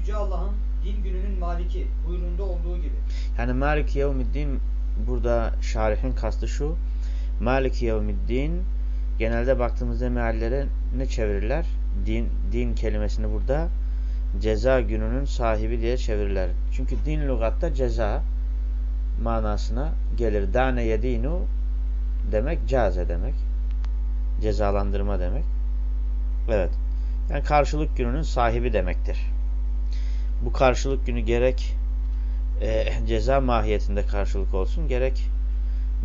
Yüce Allah'ın din gününün maliki buyruğunda olduğu gibi. Yani Malik Yevmiddin burada şarihin kastı şu. Malik Yevmiddin genelde baktığımızda meallere ne çevirirler? Din, din kelimesini burada ceza gününün sahibi diye çevirirler. Çünkü din lügatta ceza manasına gelir. Dane yedinu demek caze demek. Cezalandırma demek. Evet. Yani karşılık gününün sahibi demektir. Bu karşılık günü gerek e, ceza mahiyetinde karşılık olsun, gerek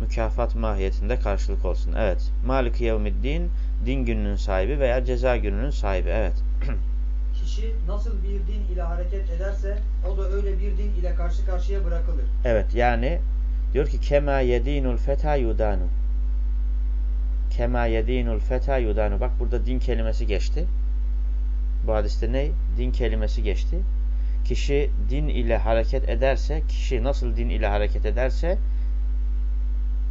mükafat mahiyetinde karşılık olsun. Evet. Malik yevmiddin din gününün sahibi veya ceza gününün sahibi. Evet. Kişi nasıl bir din ile hareket ederse o da öyle bir din ile karşı karşıya bırakılır. Evet. Yani diyor ki kema yedinul feta yudanu. Kema yedinul feta yudanu. Bak burada din kelimesi geçti. Bu hadiste ne? Din kelimesi geçti. Kişi din ile hareket ederse, kişi nasıl din ile hareket ederse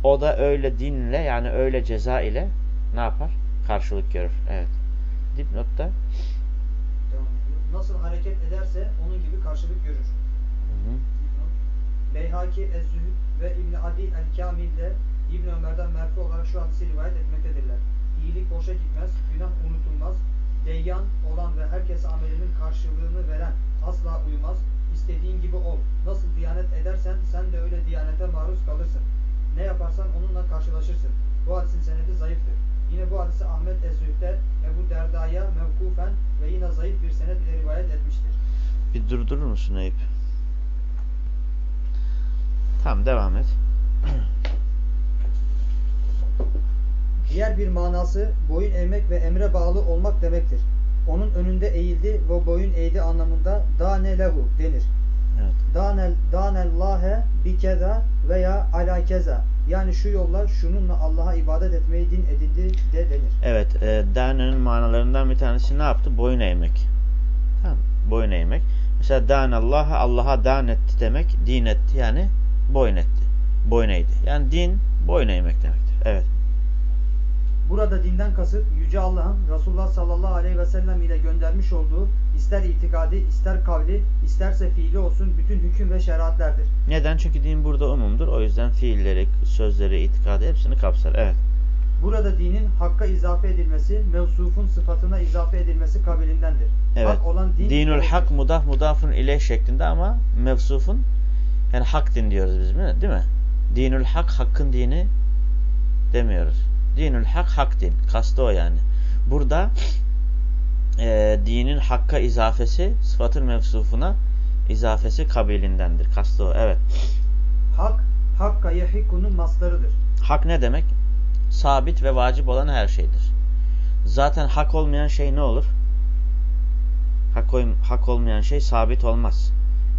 o da öyle dinle yani öyle ceza ile ne yapar? Karşılık görür. Evet. Dipnotta. Nasıl hareket ederse onun gibi karşılık görür. hı hı. Beyhaki Ez-Zühd ve İbn Adi el-Kamil'de İbn Ömer'den merfu olarak şu hadisi rivayet etmektedirler. İyilik boşa gitmez, günah unutulmaz, deyyan olan ve herkese amelinin karşılığını veren asla uyumaz. İstediğin gibi ol. Nasıl diyanet edersen sen de öyle diyanete maruz kalırsın. Ne yaparsan onunla karşılaşırsın. Bu hadisin senedi zayıftır. Yine bu hadisi Ahmet Ez-Zühd'de Ebu Derda'ya mevkufen ve yine zayıf bir senet ile rivayet etmiştir. Bir durdurur musun Eyüp? Tamam devam et. Diğer bir manası boyun eğmek ve emre bağlı olmak demektir. Onun önünde eğildi ve boyun eğdi anlamında dane lehu denir. Evet. Danel danellâhe bikeza veya ala keza. Yani şu yollar şununla Allah'a ibadet etmeyi din edindi de denir. Evet, e, dane'nin manalarından bir tanesi ne yaptı? Boyun eğmek. Tamam, boyun eğmek. Mesela danallaha Allah'a dan etti demek, din etti yani boyun etti. Boyun eğdi. Yani din boyun eğmek demektir. Evet. Burada dinden kasıt Yüce Allah'ın Resulullah sallallahu aleyhi ve sellem ile göndermiş olduğu ister itikadi, ister kavli, isterse fiili olsun bütün hüküm ve şeriatlerdir. Neden? Çünkü din burada umumdur. O yüzden fiilleri, sözleri, itikadı hepsini kapsar. Evet. Burada dinin hakka izafe edilmesi, mevsufun sıfatına izafe edilmesi kabilindendir. Evet. Hak olan din Dinül hak mudaf mudafun ile şeklinde ama mevsufun yani hak din diyoruz biz? Değil mi? Dinül hak hakkın dini demiyoruz. Dinül hak hak din. Kastı o yani. Burada e, dinin hakka izafesi sıfatın mevsufuna izafesi kabilindendir. Kastı o. Evet. Hak, hakka yehikunun maslarıdır. Hak ne demek? Sabit ve vacip olan her şeydir. Zaten hak olmayan şey ne olur? Hak, hak olmayan şey sabit olmaz.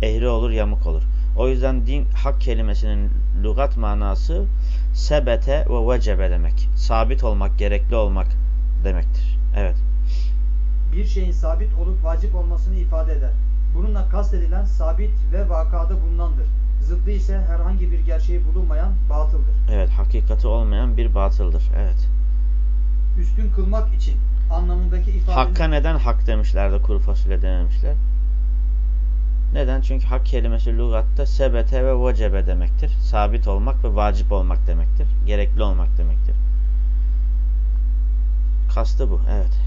Eğri olur, yamuk olur. O yüzden din hak kelimesinin lügat manası sebete ve vecebe demek. Sabit olmak, gerekli olmak demektir. Evet. Bir şeyin sabit olup vacip olmasını ifade eder. Bununla kastedilen sabit ve vakada bulunandır. Zıddı ise herhangi bir gerçeği bulunmayan batıldır. Evet, hakikati olmayan bir batıldır. Evet. Üstün kılmak için anlamındaki ifadenin Hakka neden hak demişler de kuru fasulye dememişler? Neden? Çünkü hak kelimesi lügatta sebete ve vecebe demektir. Sabit olmak ve vacip olmak demektir. Gerekli olmak demektir. Kastı bu. Evet.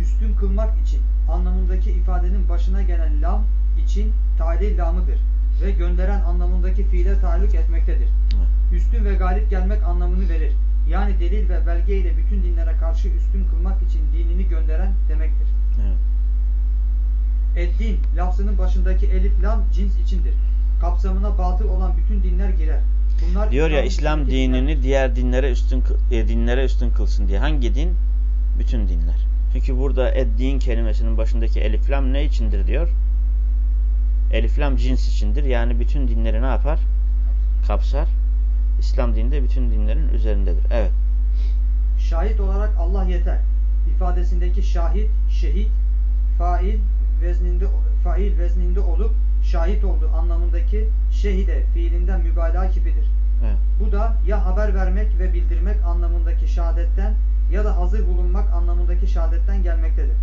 üstün kılmak için anlamındaki ifadenin başına gelen lam için talil lamıdır ve gönderen anlamındaki fiile taalluk etmektedir. Evet. Üstün ve galip gelmek anlamını verir. Yani delil ve belge ile bütün dinlere karşı üstün kılmak için dinini gönderen demektir. evet. Eddin lafzının başındaki elif lam cins içindir. Kapsamına batıl olan bütün dinler girer. Bunlar Diyor ya İslam dinini diğer dinlere üstün e, dinlere üstün kılsın diye. Hangi din? Bütün dinler. Çünkü burada ed-din kelimesinin başındaki elif lam ne içindir diyor? Elif lam cins içindir. Yani bütün dinleri ne yapar? Kapsar. İslam dini de bütün dinlerin üzerindedir. Evet. Şahit olarak Allah yeter. ifadesindeki şahit, şehit, fail vezninde fail vezninde olup şahit oldu anlamındaki şehide fiilinden mübalağa kipidir. Evet. Bu da ya haber vermek ve bildirmek anlamındaki şehadetten ya da hazır bulunmak anlamındaki şehadetten gelmektedir.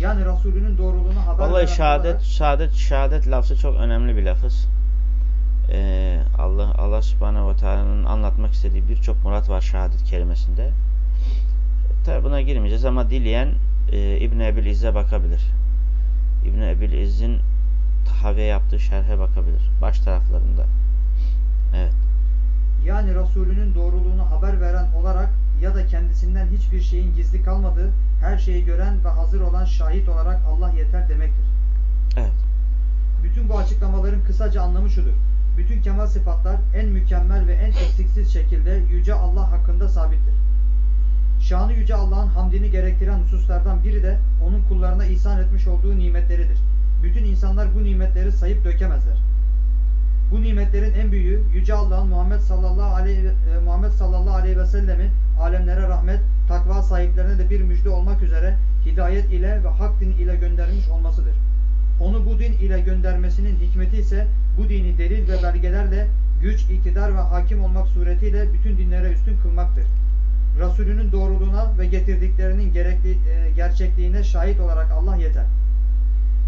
Yani Resulünün doğruluğunu haber Vallahi şehadet, olarak şehadet, şehadet lafzı çok önemli bir lafız. Ee, Allah Allah Subhanahu ve Teala'nın anlatmak istediği birçok murat var şehadet kelimesinde. Tabi buna girmeyeceğiz ama dileyen e, İbn Ebil İz'e bakabilir. İbn Ebil İz'in Tahaviye yaptığı şerhe bakabilir. Baş taraflarında. Evet. yani Resulünün doğruluğunu haber veren olarak ya da kendisinden hiçbir şeyin gizli kalmadığı, her şeyi gören ve hazır olan şahit olarak Allah yeter demektir. Evet. Bütün bu açıklamaların kısaca anlamı şudur. Bütün kemal sıfatlar en mükemmel ve en eksiksiz şekilde Yüce Allah hakkında sabittir. Şanı Yüce Allah'ın hamdini gerektiren hususlardan biri de onun kullarına ihsan etmiş olduğu nimetleridir. Bütün insanlar bu nimetleri sayıp dökemezler. Bu nimetlerin en büyüğü Yüce Allah'ın Muhammed sallallahu aleyhi, e, Muhammed sallallahu aleyhi ve sellemi alemlere rahmet, takva sahiplerine de bir müjde olmak üzere hidayet ile ve hak din ile göndermiş olmasıdır. Onu bu din ile göndermesinin hikmeti ise bu dini delil ve belgelerle güç, iktidar ve hakim olmak suretiyle bütün dinlere üstün kılmaktır. Resulünün doğruluğuna ve getirdiklerinin gerekli, e, gerçekliğine şahit olarak Allah yeter.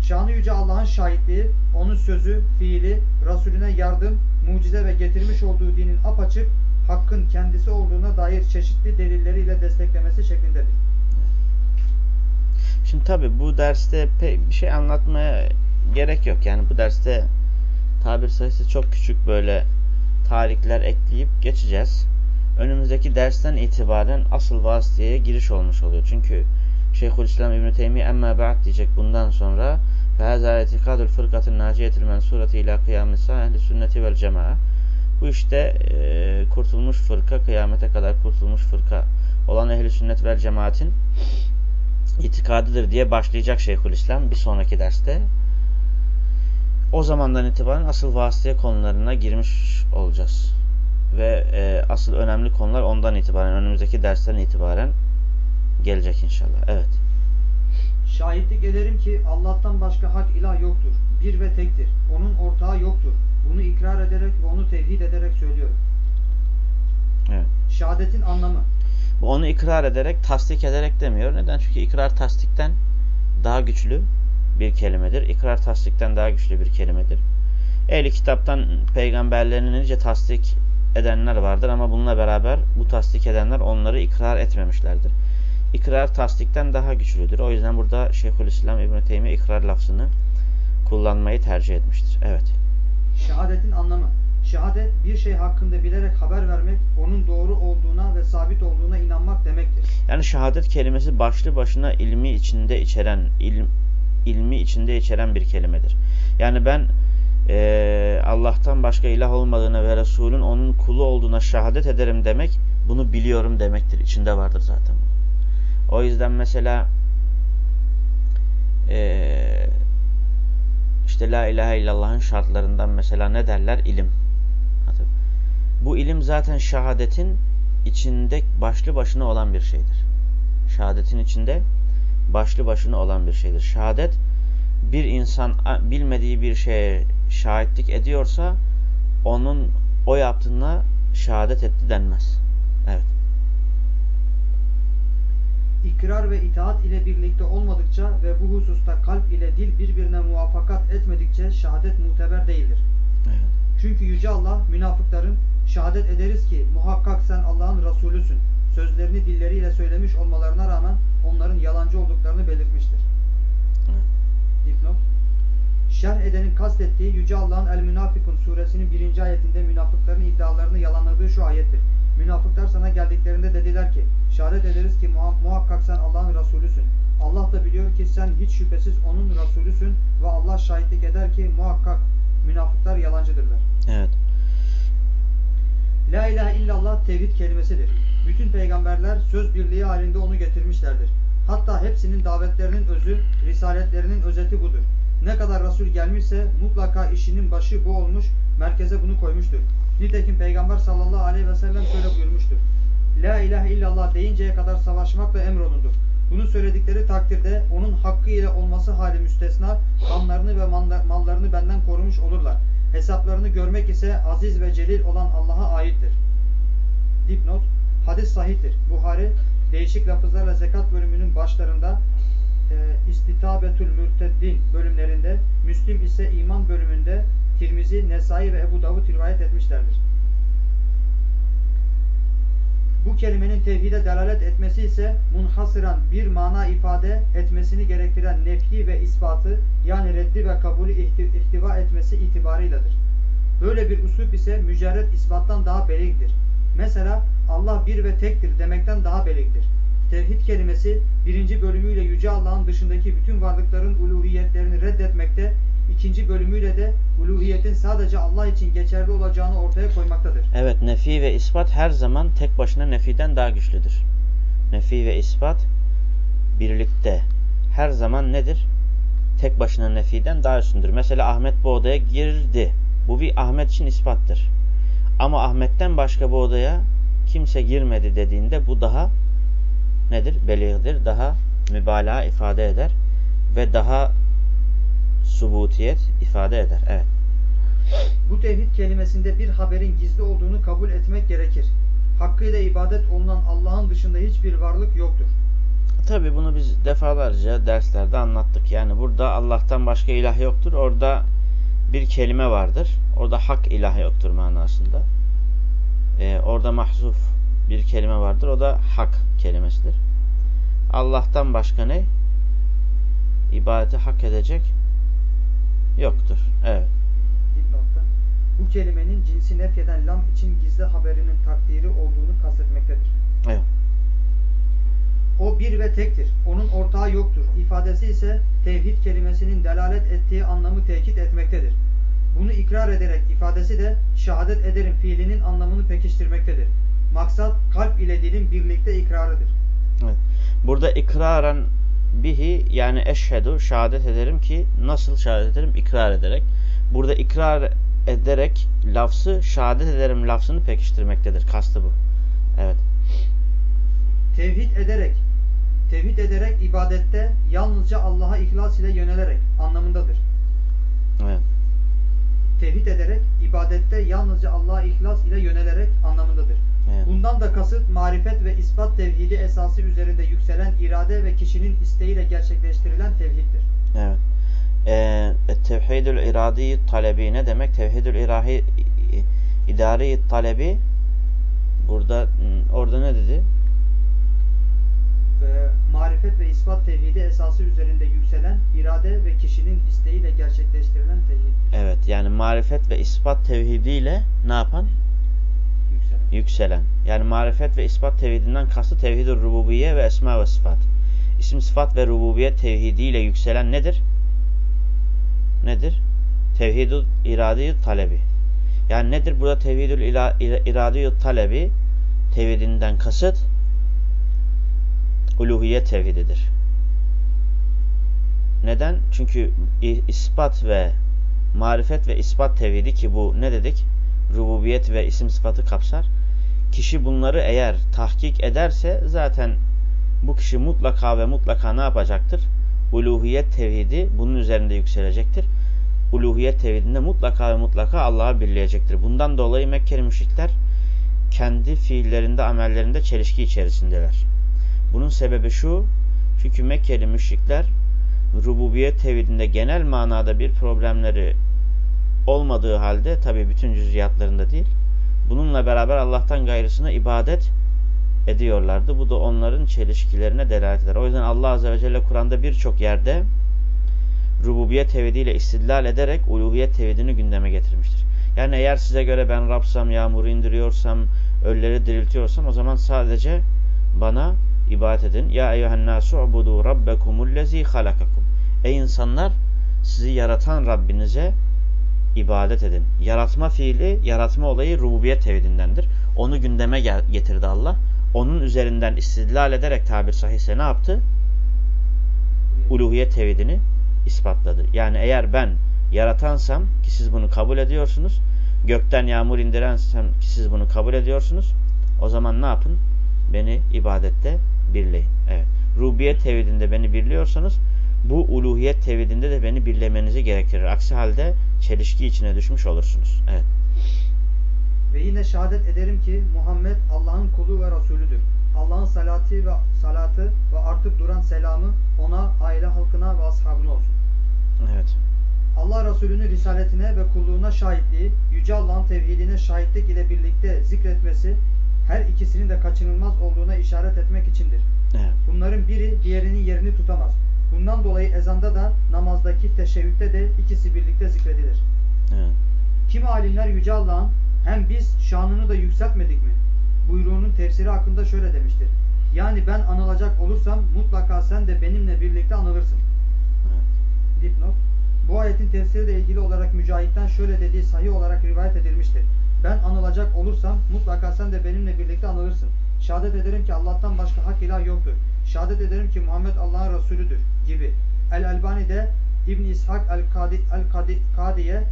Şanı Yüce Allah'ın şahitliği, onun sözü, fiili, Resulüne yardım, mucize ve getirmiş olduğu dinin apaçık, hakkın kendisi olduğuna dair çeşitli delilleriyle desteklemesi şeklindedir. Şimdi tabi bu derste pek bir şey anlatmaya gerek yok. Yani bu derste tabir sayısı çok küçük böyle tarihler ekleyip geçeceğiz önümüzdeki dersten itibaren asıl vasıtaya giriş olmuş oluyor. Çünkü Şeyhülislam İbn Teymi emma ba'd diyecek bundan sonra Fehaza itikadul fırkatın naciyetil mensurati ila kıyamisa ehli sünneti vel cema'a. Bu işte e, kurtulmuş fırka, kıyamete kadar kurtulmuş fırka olan ehli sünnet vel cemaatin itikadıdır diye başlayacak Şeyhülislam bir sonraki derste. O zamandan itibaren asıl vasıtaya konularına girmiş olacağız. Ve e, asıl önemli konular ondan itibaren, önümüzdeki dersten itibaren gelecek inşallah. Evet. Şahitlik ederim ki Allah'tan başka hak ilah yoktur. Bir ve tektir. Onun ortağı yoktur. Bunu ikrar ederek ve onu tevhid ederek söylüyorum. Evet. Şehadetin anlamı. Bu onu ikrar ederek, tasdik ederek demiyor. Neden? Çünkü ikrar tasdikten daha güçlü bir kelimedir. İkrar tasdikten daha güçlü bir kelimedir. Ehli kitaptan peygamberlerini nice tasdik edenler vardır ama bununla beraber bu tasdik edenler onları ikrar etmemişlerdir. İkrar tasdikten daha güçlüdür. O yüzden burada Şeyhülislam İbn Teymiye ikrar lafzını kullanmayı tercih etmiştir. Evet. Şehadetin anlamı. Şehadet bir şey hakkında bilerek haber vermek, onun doğru olduğuna ve sabit olduğuna inanmak demektir. Yani şehadet kelimesi başlı başına ilmi içinde içeren, ilm, ilmi içinde içeren bir kelimedir. Yani ben e, Allah'tan başka ilah olmadığına ve Resulün onun kulu olduğuna şehadet ederim demek, bunu biliyorum demektir. İçinde vardır zaten. O yüzden mesela e, işte La ilahe illallah'ın şartlarından mesela ne derler? İlim. Bu ilim zaten şehadetin içinde başlı başına olan bir şeydir. Şehadetin içinde başlı başına olan bir şeydir. Şehadet bir insan bilmediği bir şeye şahitlik ediyorsa onun o yaptığına şehadet etti denmez. Evet. İkrar ve itaat ile birlikte olmadıkça ve bu hususta kalp ile dil birbirine muvaffakat etmedikçe şehadet muteber değildir. Evet. Çünkü Yüce Allah münafıkların şehadet ederiz ki muhakkak sen Allah'ın Resulüsün. Sözlerini dilleriyle söylemiş olmalarına rağmen onların yalancı olduklarını belirtmiştir. Evet. Dipnot. Şerh edenin kastettiği Yüce Allah'ın El Münafikun suresinin birinci ayetinde münafıkların iddialarını yalanladığı şu ayettir. Münafıklar sana geldiklerinde dediler ki şehadet ederiz ki muhakkak sen Allah'ın Resulüsün. Allah da biliyor ki sen hiç şüphesiz onun Resulüsün ve Allah şahitlik eder ki muhakkak münafıklar yalancıdırlar. Evet. La ilahe illallah tevhid kelimesidir. Bütün peygamberler söz birliği halinde onu getirmişlerdir. Hatta hepsinin davetlerinin özü, risaletlerinin özeti budur. Ne kadar Resul gelmişse mutlaka işinin başı bu olmuş, merkeze bunu koymuştur. Nitekim Peygamber sallallahu aleyhi ve sellem şöyle buyurmuştur. La ilahe illallah deyinceye kadar savaşmakla emrolundu. Bunu söyledikleri takdirde onun hakkı ile olması hali müstesna kanlarını ve mallarını benden korumuş olurlar. Hesaplarını görmek ise aziz ve celil olan Allah'a aittir. Dipnot, hadis sahihtir. Buhari, değişik lafızlarla zekat bölümünün başlarında e, İstitabetül Mürteddin bölümlerinde, Müslim ise iman bölümünde Tirmizi, Nesai ve Ebu Davud rivayet etmişlerdir. Bu kelimenin tevhide delalet etmesi ise munhasıran bir mana ifade etmesini gerektiren nefi ve ispatı yani reddi ve kabulü ihti- ihtiva etmesi itibarıyladır. Böyle bir usup ise mücerret ispattan daha beligdir. Mesela Allah bir ve tektir demekten daha beligdir. Tevhid kelimesi birinci bölümüyle Yüce Allah'ın dışındaki bütün varlıkların uluhiyetlerini reddetmekte, ikinci bölümüyle de uluhiyetin sadece Allah için geçerli olacağını ortaya koymaktadır. Evet nefi ve ispat her zaman tek başına nefiden daha güçlüdür. Nefi ve ispat birlikte her zaman nedir? Tek başına nefiden daha üstündür. Mesela Ahmet bu odaya girdi. Bu bir Ahmet için ispattır. Ama Ahmet'ten başka bu odaya kimse girmedi dediğinde bu daha nedir? Belig'dir. Daha mübalağa ifade eder. Ve daha subutiyet ifade eder. Evet. Bu tevhid kelimesinde bir haberin gizli olduğunu kabul etmek gerekir. Hakkıyla ibadet olunan Allah'ın dışında hiçbir varlık yoktur. Tabi bunu biz defalarca derslerde anlattık. Yani burada Allah'tan başka ilah yoktur. Orada bir kelime vardır. Orada hak ilah yoktur manasında. Ee, orada mahzuf bir kelime vardır. O da hak kelimesidir. Allah'tan başka ne? İbadeti hak edecek yoktur. Evet. Dipnotta. Bu kelimenin cinsi nefyeden lam için gizli haberinin takdiri olduğunu kastetmektedir. Evet. O bir ve tektir. Onun ortağı yoktur. İfadesi ise tevhid kelimesinin delalet ettiği anlamı tekit etmektedir. Bunu ikrar ederek ifadesi de şehadet ederim fiilinin anlamını pekiştirmektedir. Maksat kalp ile dilin birlikte ikrarıdır. Evet. Burada ikraren bihi yani eşhedü şehadet ederim ki nasıl şehadet ederim? İkrar ederek. Burada ikrar ederek lafzı şehadet ederim lafzını pekiştirmektedir. Kastı bu. Evet. Tevhid ederek, tevhid ederek ibadette yalnızca Allah'a ihlas ile yönelerek anlamındadır. Evet. Tevhid ederek ibadette yalnızca Allah'a ihlas ile yönelerek anlamındadır. Bundan da kasıt marifet ve ispat tevhidi esası üzerinde yükselen irade ve kişinin isteğiyle gerçekleştirilen tevhiddir. Evet. Ee, tevhidül iradi talebi ne demek? Tevhidül irahi idari talebi burada orada ne dedi? Ve marifet ve ispat tevhidi esası üzerinde yükselen irade ve kişinin isteğiyle gerçekleştirilen tevhiddir. Evet. Yani marifet ve ispat tevhidiyle ne yapan? Yükselen. Yani marifet ve ispat tevhidinden kastı tevhid-ü rububiye ve esma ve sıfat. İsim sıfat ve rububiyet tevhidiyle yükselen nedir? Nedir? Tevhidül iradi talebi. Yani nedir burada tevhidül iradi talebi? Tevhidinden kasıt uluhiyet tevhididir. Neden? Çünkü ispat ve marifet ve ispat tevhidi ki bu ne dedik? Rububiyet ve isim sıfatı kapsar. Kişi bunları eğer tahkik ederse zaten bu kişi mutlaka ve mutlaka ne yapacaktır? Uluhiyet tevhidi bunun üzerinde yükselecektir. Uluhiyet tevhidinde mutlaka ve mutlaka Allah'a birleyecektir. Bundan dolayı Mekkeli müşrikler kendi fiillerinde, amellerinde çelişki içerisindeler. Bunun sebebi şu, çünkü Mekkeli müşrikler rububiyet tevhidinde genel manada bir problemleri olmadığı halde, tabi bütün cüziyatlarında değil, bununla beraber Allah'tan gayrısına ibadet ediyorlardı. Bu da onların çelişkilerine delalet eder. O yüzden Allah Azze ve Celle Kur'an'da birçok yerde rububiyet tevhidiyle istidlal ederek uluhiyet tevhidini gündeme getirmiştir. Yani eğer size göre ben Rabsam, yağmuru indiriyorsam, ölüleri diriltiyorsam o zaman sadece bana ibadet edin. Ya eyyühen nasu ubudu rabbekumullezi halakakum. Ey insanlar sizi yaratan Rabbinize ibadet edin. Yaratma fiili, yaratma olayı rububiyet tevhidindendir. Onu gündeme getirdi Allah. Onun üzerinden istidlal ederek tabir sahihse ne yaptı? Uluhiyet tevhidini ispatladı. Yani eğer ben yaratansam ki siz bunu kabul ediyorsunuz, gökten yağmur indirensem ki siz bunu kabul ediyorsunuz, o zaman ne yapın? Beni ibadette birleyin. Evet. Rubiyet tevhidinde beni birliyorsanız bu uluhiyet tevhidinde de beni birlemenizi gerektirir. Aksi halde çelişki içine düşmüş olursunuz. Evet. Ve yine şehadet ederim ki Muhammed Allah'ın kulu ve Resulüdür. Allah'ın salatı ve salatı ve artıp duran selamı ona, aile halkına ve ashabına olsun. Evet. Allah Resulü'nün risaletine ve kulluğuna şahitliği, Yüce Allah'ın tevhidine şahitlik ile birlikte zikretmesi, her ikisinin de kaçınılmaz olduğuna işaret etmek içindir. Evet. Bunların biri diğerinin yerini tutamaz. Bundan dolayı ezanda da namazdaki teşehhütte de ikisi birlikte zikredilir. Evet. Kimi alimler Yüce Allah'ın hem biz şanını da yükseltmedik mi? Buyruğunun tefsiri hakkında şöyle demiştir. Yani ben anılacak olursam mutlaka sen de benimle birlikte anılırsın. Evet. Dipnot. Bu ayetin tefsiriyle ilgili olarak Mücahit'ten şöyle dediği sahih olarak rivayet edilmiştir. Ben anılacak olursam mutlaka sen de benimle birlikte anılırsın. Şehadet ederim ki Allah'tan başka hak ilah yoktur. Şehadet ederim ki Muhammed Allah'ın Resulüdür gibi. El-Albani'de İbn İshak el-Kadi el-Kadi Kadi'ye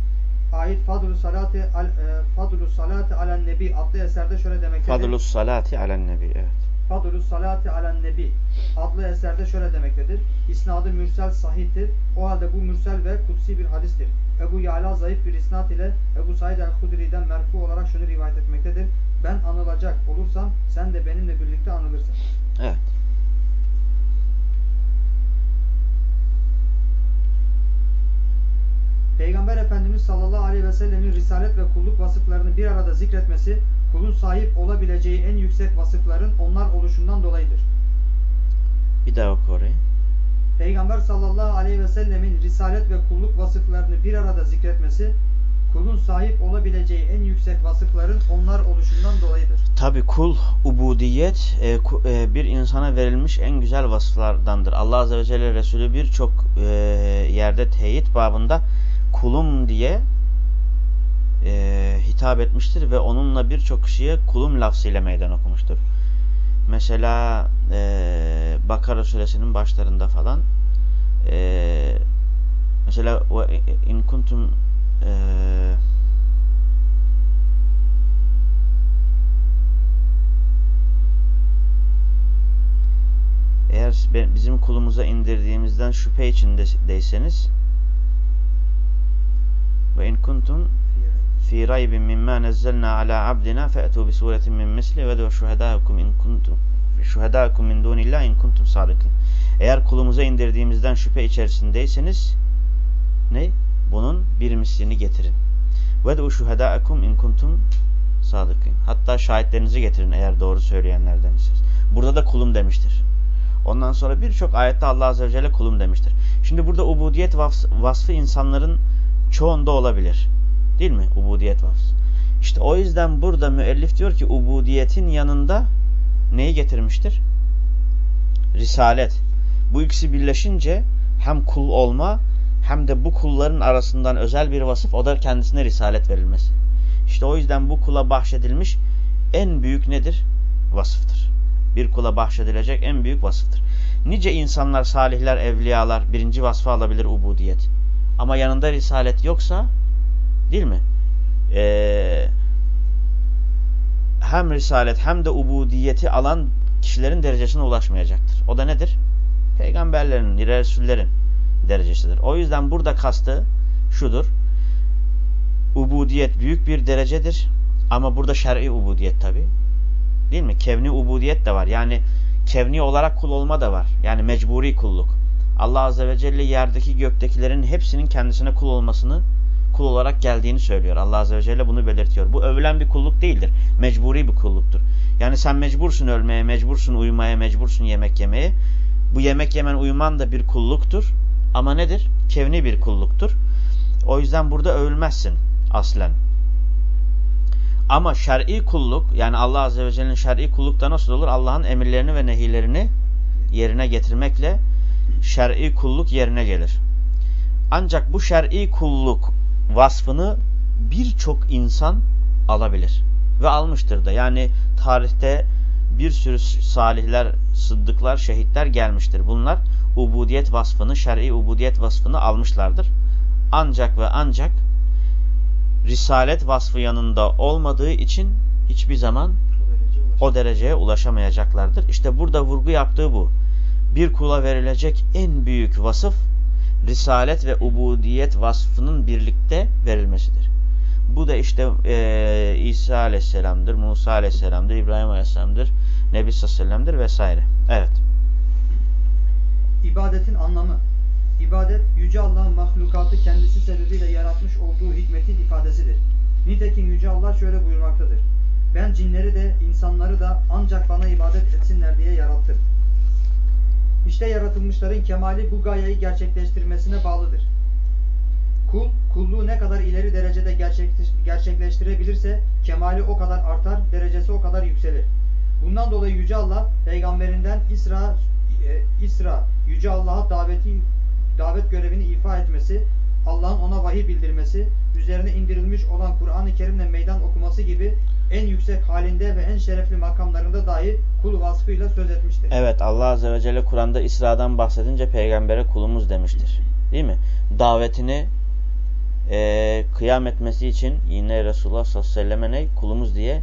ait Fadlu Salati al e, Fadlu Salati alen Nebi adlı eserde şöyle demektedir. Fadlus salati alen nebi. Evet. Fadlus Salati alen Nebi adlı eserde şöyle demektedir. İsnadı mürsel sahihtir. O halde bu mürsel ve kutsi bir hadistir. Ebu Yala zayıf bir isnat ile Ebu Said el-Hudri'den merfu olarak şunu rivayet etmektedir. Ben anılacak olursam sen de benimle birlikte anılırsın. Evet. Peygamber Efendimiz sallallahu aleyhi ve sellemin risalet ve kulluk vasıflarını bir arada zikretmesi, kulun sahip olabileceği en yüksek vasıfların onlar oluşundan dolayıdır. Bir daha oku orayı. Peygamber sallallahu aleyhi ve sellemin risalet ve kulluk vasıflarını bir arada zikretmesi, kulun sahip olabileceği en yüksek vasıfların onlar oluşundan dolayıdır. Tabi kul, ubudiyet e, e, bir insana verilmiş en güzel vasıflardandır. Allah Azze ve Celle Resulü birçok e, yerde teyit babında kulum diye e, hitap etmiştir ve onunla birçok kişiye kulum lafzıyla meydan okumuştur. Mesela e, Bakara suresinin başlarında falan e, mesela in kuntum e, eğer bizim kulumuza indirdiğimizden şüphe içindeyseniz ve in kuntum fi raybin mimma nazzalna ala abdina fa'tu bi suretin min misli ve du şuhedâkum in kuntum şuhedâkum min dunillah in kuntum sadikin. Eğer kulumuza indirdiğimizden şüphe içerisindeyseniz ne? Bunun bir mislini getirin. Ve du şuhedâkum in kuntum sadıkın. Hatta şahitlerinizi getirin eğer doğru söyleyenlerdensiniz. Burada da kulum demiştir. Ondan sonra birçok ayette Allah Azze ve Celle kulum demiştir. Şimdi burada ubudiyet vasf- vasfı insanların çoğunda olabilir. Değil mi? Ubudiyet vasfı. İşte o yüzden burada müellif diyor ki ubudiyetin yanında neyi getirmiştir? Risalet. Bu ikisi birleşince hem kul olma hem de bu kulların arasından özel bir vasıf o da kendisine risalet verilmesi. İşte o yüzden bu kula bahşedilmiş en büyük nedir? Vasıftır. Bir kula bahşedilecek en büyük vasıftır. Nice insanlar, salihler, evliyalar birinci vasfı alabilir ubudiyet. Ama yanında risalet yoksa değil mi? Ee, hem risalet hem de ubudiyeti alan kişilerin derecesine ulaşmayacaktır. O da nedir? Peygamberlerin, Resullerin derecesidir. O yüzden burada kastı şudur. Ubudiyet büyük bir derecedir. Ama burada şer'i ubudiyet tabi. Değil mi? Kevni ubudiyet de var. Yani kevni olarak kul olma da var. Yani mecburi kulluk. Allah Azze ve Celle yerdeki göktekilerin hepsinin kendisine kul olmasını kul olarak geldiğini söylüyor. Allah Azze ve Celle bunu belirtiyor. Bu övülen bir kulluk değildir. Mecburi bir kulluktur. Yani sen mecbursun ölmeye, mecbursun uyumaya, mecbursun yemek yemeye. Bu yemek yemen uyuman da bir kulluktur. Ama nedir? Kevni bir kulluktur. O yüzden burada övülmezsin aslen. Ama şer'i kulluk yani Allah Azze ve Celle'nin şer'i kullukta nasıl olur? Allah'ın emirlerini ve nehilerini yerine getirmekle şer'i kulluk yerine gelir. Ancak bu şer'i kulluk vasfını birçok insan alabilir. Ve almıştır da. Yani tarihte bir sürü salihler, sıddıklar, şehitler gelmiştir. Bunlar ubudiyet vasfını, şer'i ubudiyet vasfını almışlardır. Ancak ve ancak risalet vasfı yanında olmadığı için hiçbir zaman o dereceye ulaşamayacaklardır. İşte burada vurgu yaptığı bu. Bir kula verilecek en büyük vasıf risalet ve ubudiyet vasfının birlikte verilmesidir. Bu da işte e, İsa aleyhisselamdır, Musa aleyhisselamdır, İbrahim aleyhisselamdır, Nebi sallallahu aleyhi ve sellem'dir vesaire. Evet. İbadetin anlamı. İbadet, Yüce Allah'ın mahlukatı kendisi sebebiyle yaratmış olduğu hikmetin ifadesidir. Nitekim Yüce Allah şöyle buyurmaktadır. Ben cinleri de insanları da ancak bana ibadet etsinler diye yarattım. İşte yaratılmışların kemali bu gayeyi gerçekleştirmesine bağlıdır. Kul, kulluğu ne kadar ileri derecede gerçekleş- gerçekleştirebilirse kemali o kadar artar, derecesi o kadar yükselir. Bundan dolayı Yüce Allah peygamberinden İsra e, İsra Yüce Allah'a daveti davet görevini ifa etmesi, Allah'ın ona vahiy bildirmesi, üzerine indirilmiş olan Kur'an-ı Kerim'le meydan okuması gibi en yüksek halinde ve en şerefli makamlarında dahi kul vasfıyla söz etmiştir. Evet Allah Azze ve Celle Kur'an'da İsra'dan bahsedince peygambere kulumuz demiştir. Değil mi? Davetini e, kıyam etmesi için yine Resulullah sallallahu aleyhi ve selleme? Kulumuz diye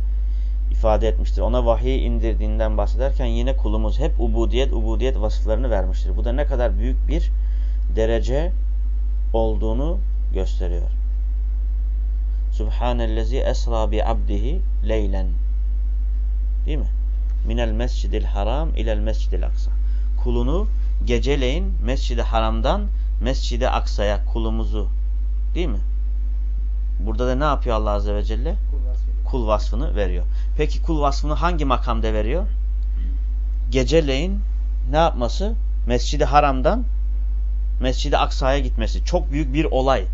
ifade etmiştir. Ona vahiy indirdiğinden bahsederken yine kulumuz hep ubudiyet, ubudiyet vasıflarını vermiştir. Bu da ne kadar büyük bir derece olduğunu gösteriyor. Subhanellezi esra bi abdihi leylen. Değil mi? Minel mescidil haram ilel mescidil aksa. Kulunu geceleyin mescidi haramdan mescidi aksaya kulumuzu değil mi? Burada da ne yapıyor Allah Azze ve Celle? Kul vasfını veriyor. Peki kul vasfını hangi makamda veriyor? Geceleyin ne yapması? Mescidi haramdan Mescidi Aksa'ya gitmesi. Çok büyük bir olay.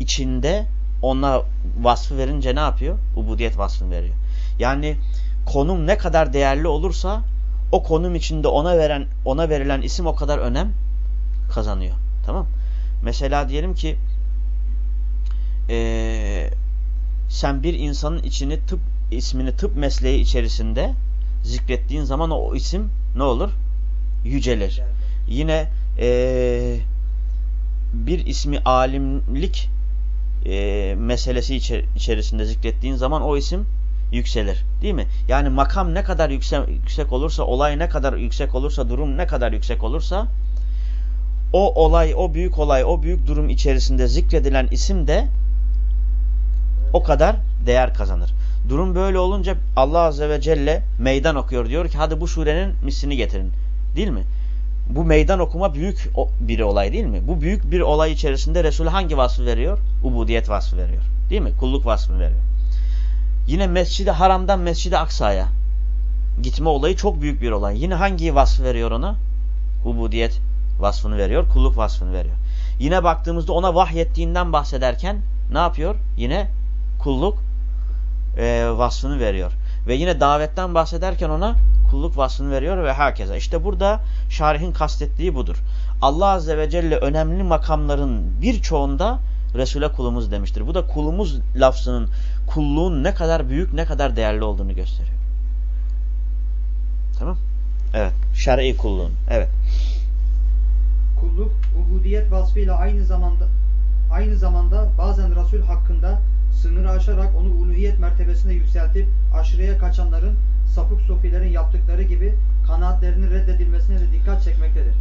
İçinde ona vasfı verince ne yapıyor? Ubudiyet vasfını veriyor. Yani konum ne kadar değerli olursa o konum içinde ona veren ona verilen isim o kadar önem kazanıyor. Tamam? Mesela diyelim ki ee, sen bir insanın içini tıp ismini tıp mesleği içerisinde zikrettiğin zaman o isim ne olur? Yücelir. Yine ee, bir ismi alimlik e, meselesi içer içerisinde zikrettiğin zaman o isim yükselir. Değil mi? Yani makam ne kadar yüksek, olursa, olay ne kadar yüksek olursa, durum ne kadar yüksek olursa o olay, o büyük olay, o büyük durum içerisinde zikredilen isim de o kadar değer kazanır. Durum böyle olunca Allah Azze ve Celle meydan okuyor. Diyor ki hadi bu surenin mislini getirin. Değil mi? Bu meydan okuma büyük bir olay değil mi? Bu büyük bir olay içerisinde Resulü hangi vasfı veriyor? Ubudiyet vasfı veriyor. Değil mi? Kulluk vasfını veriyor. Yine Mescid-i Haram'dan Mescid-i Aksa'ya gitme olayı çok büyük bir olay. Yine hangi vasfı veriyor ona? Ubudiyet vasfını veriyor, kulluk vasfını veriyor. Yine baktığımızda ona vahyettiğinden bahsederken ne yapıyor? Yine kulluk e, vasfını veriyor. Ve yine davetten bahsederken ona kulluk vasfını veriyor ve herkese. İşte burada şarihin kastettiği budur. Allah Azze ve Celle önemli makamların birçoğunda Resul'e kulumuz demiştir. Bu da kulumuz lafzının kulluğun ne kadar büyük ne kadar değerli olduğunu gösteriyor. Tamam. Evet. Şer'i kulluğun. Evet. Kulluk, ubudiyet vasfıyla aynı zamanda aynı zamanda bazen Resul hakkında sınırı aşarak onu uluhiyet mertebesine yükseltip aşırıya kaçanların sapık sofilerin yaptıkları gibi kanaatlerinin reddedilmesine de dikkat çekmektedir.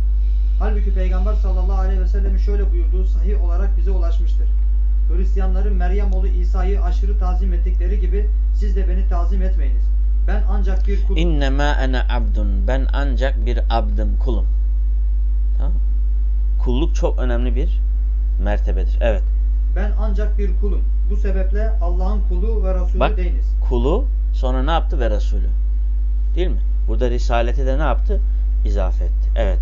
Halbuki Peygamber sallallahu aleyhi ve sellem'in şöyle buyurduğu sahih olarak bize ulaşmıştır. Hristiyanların Meryem oğlu İsa'yı aşırı tazim ettikleri gibi siz de beni tazim etmeyiniz. Ben ancak bir kulum. İnnemâ ene abdun. Ben ancak bir abdım, kulum. Tamam Kulluk çok önemli bir mertebedir. Evet. Ben ancak bir kulum. Bu sebeple Allah'ın kulu ve Resulü Bak, deyiniz. kulu sonra ne yaptı ve Resulü. Değil mi? Burada Risaleti de ne yaptı? İzafe etti. Evet.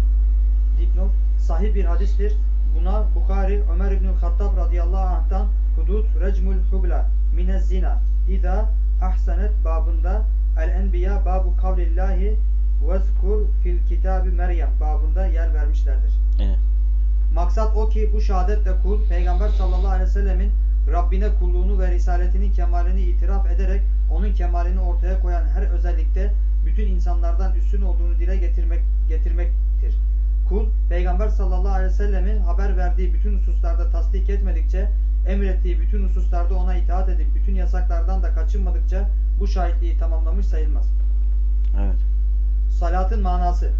Dipnot sahih bir hadistir. Buna Bukhari Ömer İbnül Hattab radıyallahu anh'tan hudud recmul hubla minez zina İza ahsanet babında el enbiya babu kavlillahi vezkur fil kitabi Meryem babında yer vermişlerdir. Evet. Maksat o ki bu şehadetle kul Peygamber sallallahu aleyhi ve sellemin Rabbine kulluğunu ve risaletinin kemalini itiraf ederek onun kemalini ortaya koyan her özellikte bütün insanlardan üstün olduğunu dile getirmek getirmektir. Kul Peygamber sallallahu aleyhi ve sellemin haber verdiği bütün hususlarda tasdik etmedikçe emrettiği bütün hususlarda ona itaat edip bütün yasaklardan da kaçınmadıkça bu şahitliği tamamlamış sayılmaz. Evet. Salatın manası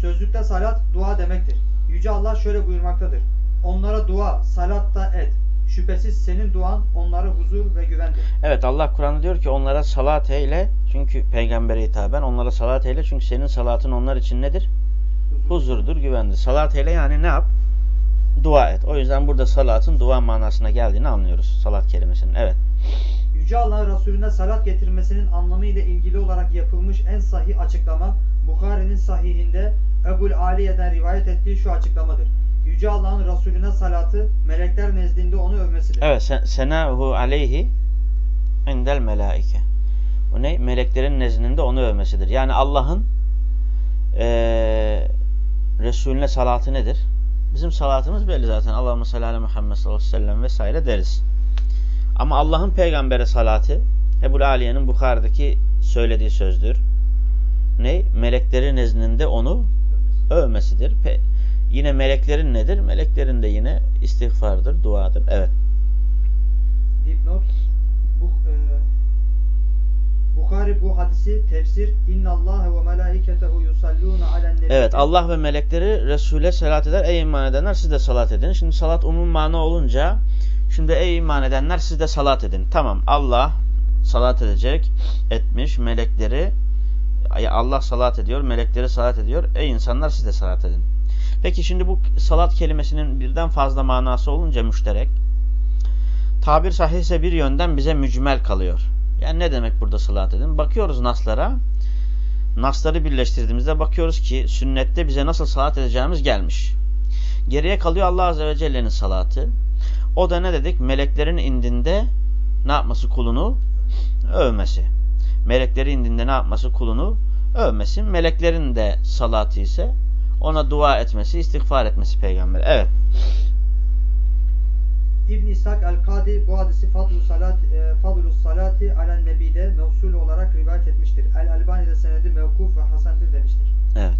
Sözlükte salat dua demektir. Yüce Allah şöyle buyurmaktadır. Onlara dua, salat da et. Şüphesiz senin duan onlara huzur ve güvendir. Evet Allah Kur'an'da diyor ki onlara salat eyle. Çünkü peygambere hitaben onlara salat eyle. Çünkü senin salatın onlar için nedir? Huzur. huzurdur, güvendir. Salat eyle yani ne yap? Dua et. O yüzden burada salatın dua manasına geldiğini anlıyoruz. Salat kelimesinin. Evet. Yüce Allah'ın Resulüne salat getirmesinin anlamı ile ilgili olarak yapılmış en sahih açıklama Bukhari'nin sahihinde Ebul Aliye'den rivayet ettiği şu açıklamadır. Yüce Allah'ın Resulüne salatı melekler nezdinde onu övmesidir. Evet. Sen, senahu aleyhi indel melaike. O ne? Meleklerin nezdinde onu övmesidir. Yani Allah'ın ee, Resulüne salatı nedir? Bizim salatımız belli zaten. Allahümme salli ala Muhammed sallallahu aleyhi ve sellem vesaire deriz. Ama Allah'ın peygambere salatı Ebu Aliye'nin Bukhari'deki söylediği sözdür. Ne? Meleklerin nezdinde onu övmesidir. Pe yine meleklerin nedir? Meleklerin de yine istiğfardır, duadır. Evet. Dipnot bu, e, Bukhari bu hadisi tefsir İnnallâhe ve melâiketehu yusallûne alen nebi Evet Allah ve melekleri Resul'e salat eder. Ey iman edenler siz de salat edin. Şimdi salat umum mana olunca şimdi ey iman edenler siz de salat edin. Tamam Allah salat edecek, etmiş melekleri Allah salat ediyor, melekleri salat ediyor. Ey insanlar siz de salat edin. Peki şimdi bu salat kelimesinin birden fazla manası olunca müşterek tabir sahihse bir yönden bize mücmel kalıyor. Yani ne demek burada salat edin? Bakıyoruz naslara. Nasları birleştirdiğimizde bakıyoruz ki sünnette bize nasıl salat edeceğimiz gelmiş. Geriye kalıyor Allah Azze ve Celle'nin salatı. O da ne dedik? Meleklerin indinde ne yapması kulunu? Övmesi. Meleklerin indinde ne yapması kulunu? Övmesi. Meleklerin de salatı ise ona dua etmesi, istiğfar etmesi peygamber. Evet. İbn İshak el-Kadi bu hadisi Fadlu salat e, Fadlus salati alen nebide mevsul olarak rivayet etmiştir. El Albani de senedi mevkuf ve hasendir demiştir. Evet.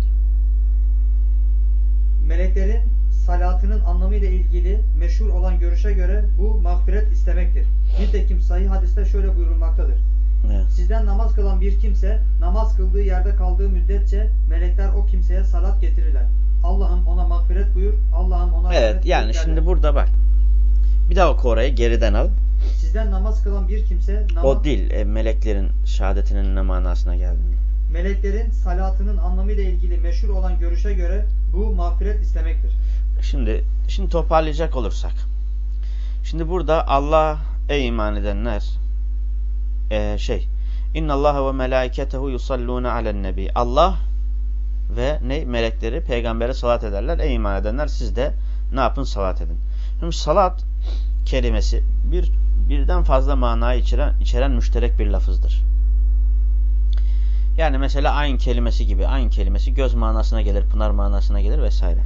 Meleklerin salatının anlamı ile ilgili meşhur olan görüşe göre bu mağfiret istemektir. Nitekim sahih hadiste şöyle buyurulmaktadır. Evet. Sizden namaz kılan bir kimse namaz kıldığı yerde kaldığı müddetçe melekler o kimseye salat getirirler. Allah'ım ona mağfiret buyur, Allah'ım ona Evet yani buyur şimdi burada bak. Bir daha oku orayı geriden al. Sizden namaz kılan bir kimse namaz, O dil e, meleklerin şehadetinin ne manasına geldiğini. meleklerin salatının anlamı ile ilgili meşhur olan görüşe göre bu mağfiret istemektir. Şimdi şimdi toparlayacak olursak. Şimdi burada Allah ey iman edenler e, şey İnna Allah ve melaiketehu yusalluna alen nebi. Allah ve ne melekleri peygambere salat ederler. Ey iman edenler siz de ne yapın salat edin. Şimdi salat kelimesi bir birden fazla manayı içeren içeren müşterek bir lafızdır. Yani mesela aynı kelimesi gibi aynı kelimesi göz manasına gelir, pınar manasına gelir vesaire.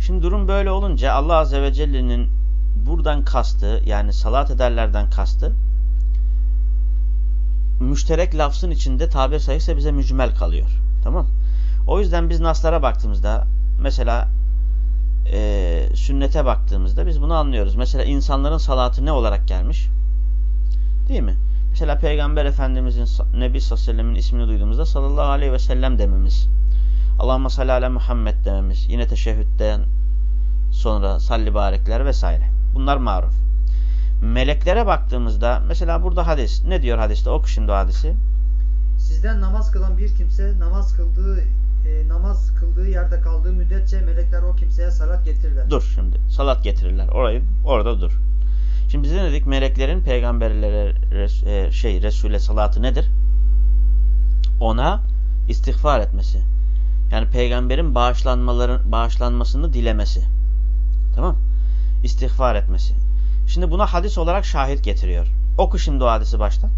Şimdi durum böyle olunca Allah Azze ve Celle'nin buradan kastı yani salat ederlerden kastı müşterek lafzın içinde tabir sayısı bize mücmel kalıyor. Tamam O yüzden biz naslara baktığımızda mesela e, sünnete baktığımızda biz bunu anlıyoruz. Mesela insanların salatı ne olarak gelmiş? Değil mi? Mesela Peygamber Efendimizin Nebi sallallahu ismini duyduğumuzda sallallahu aleyhi ve sellem dememiz. Allahümme salli ala Muhammed dememiz. Yine teşehhütten sonra salli barekler vesaire. Bunlar maruf. Meleklere baktığımızda mesela burada hadis. Ne diyor hadiste? Oku şimdi hadisi. Sizden namaz kılan bir kimse namaz kıldığı e, namaz kıldığı yerde kaldığı müddetçe melekler o kimseye salat getirirler. Dur şimdi. Salat getirirler. Orayı orada dur. Şimdi biz ne dedik? Meleklerin peygamberlere res, e, şey Resul'e salatı nedir? Ona istiğfar etmesi. Yani peygamberin bağışlanmaların bağışlanmasını dilemesi. Tamam? İstiğfar etmesi. Şimdi buna hadis olarak şahit getiriyor. Oku şimdi o hadisi baştan.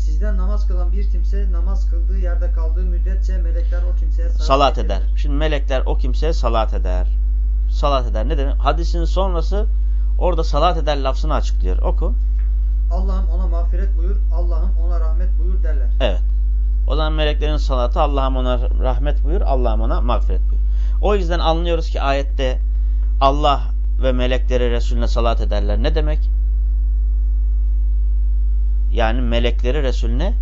Sizden namaz kılan bir kimse namaz kıldığı yerde kaldığı müddetçe melekler o kimseye salat, Salat getirirler. eder. Şimdi melekler o kimseye salat eder. Salat eder. Ne demek? Hadisin sonrası orada salat eder lafzını açıklıyor. Oku. Allah'ım ona mağfiret buyur, Allah'ım ona rahmet buyur derler. Evet. O zaman meleklerin salatı Allah'ım ona rahmet buyur, Allah'ım ona mağfiret buyur. O yüzden anlıyoruz ki ayette Allah ve melekleri Resulüne salat ederler. Ne demek? Yani melekleri Resulüne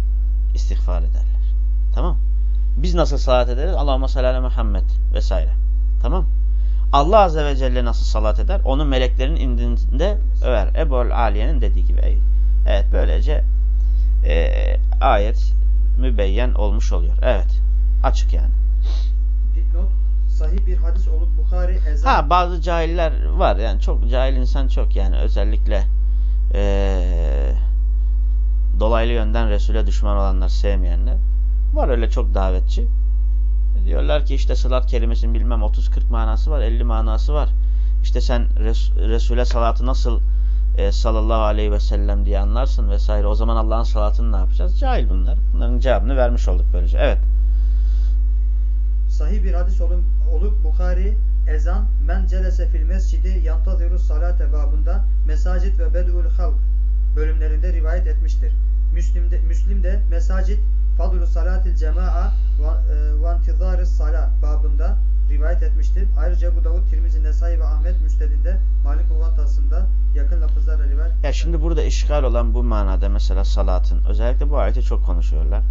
istiğfar ederler. Tamam. Biz nasıl salat ederiz? Allahümme salli ala Muhammed vesaire. Tamam. Allah Azze ve Celle nasıl salat eder? Onu meleklerin indinde över. Ebu'l Aliye'nin dediği gibi. Evet böylece e, ayet mübeyyen olmuş oluyor. Evet. Açık yani. Dipnot, sahih bir hadis olup Bukhari ezan Ha bazı cahiller var yani çok cahil insan çok yani özellikle eee, dolaylı yönden Resul'e düşman olanlar sevmeyenler var öyle çok davetçi. Diyorlar ki işte salat kelimesinin bilmem 30-40 manası var 50 manası var. İşte sen Res Resul'e salatı nasıl e, sallallahu aleyhi ve sellem diye anlarsın vesaire. O zaman Allah'ın salatını ne yapacağız? Cahil bunlar. Bunların cevabını vermiş olduk böylece. Evet. Sahih bir hadis olup, olup Bukhari ezan men celese fil mescidi yantaziru salate babında mesacit ve bed'ul halk bölümlerinde rivayet etmiştir. Müslim'de, Müslim'de mesacit fadlu salatil cema'a ve intizarı sala babında rivayet etmiştir. Ayrıca bu Davud, Tirmizi, Nesai ve Ahmet Müsted'inde Malik Muvattası'nda yakın lafızlarla rivayet Ya şimdi burada işgal olan bu manada mesela salatın özellikle bu ayeti çok konuşuyorlar.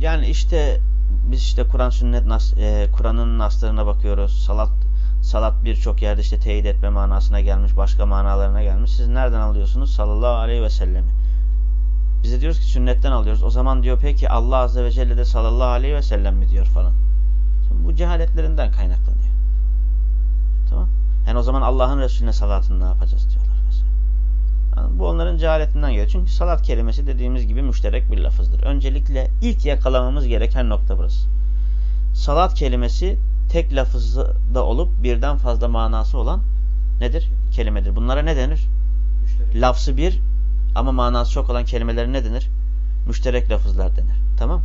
Yani işte biz işte Kur'an sünnet nas, e, Kur'an'ın naslarına bakıyoruz. Salat salat birçok yerde işte teyit etme manasına gelmiş, başka manalarına gelmiş. Siz nereden alıyorsunuz? Sallallahu aleyhi ve sellemi. Biz de diyoruz ki sünnetten alıyoruz. O zaman diyor peki Allah azze ve celle de sallallahu aleyhi ve sellem mi diyor falan. Şimdi bu cehaletlerinden kaynaklanıyor. Tamam? Yani o zaman Allah'ın Resulüne salatını ne yapacağız diyorlar mesela. Yani bu onların cehaletinden geliyor. Çünkü salat kelimesi dediğimiz gibi müşterek bir lafızdır. Öncelikle ilk yakalamamız gereken nokta burası. Salat kelimesi tek lafızda olup birden fazla manası olan nedir? Kelimedir. Bunlara ne denir? müşterek. Lafzı bir ama manası çok olan kelimelere ne denir? Müşterek lafızlar denir. Tamam?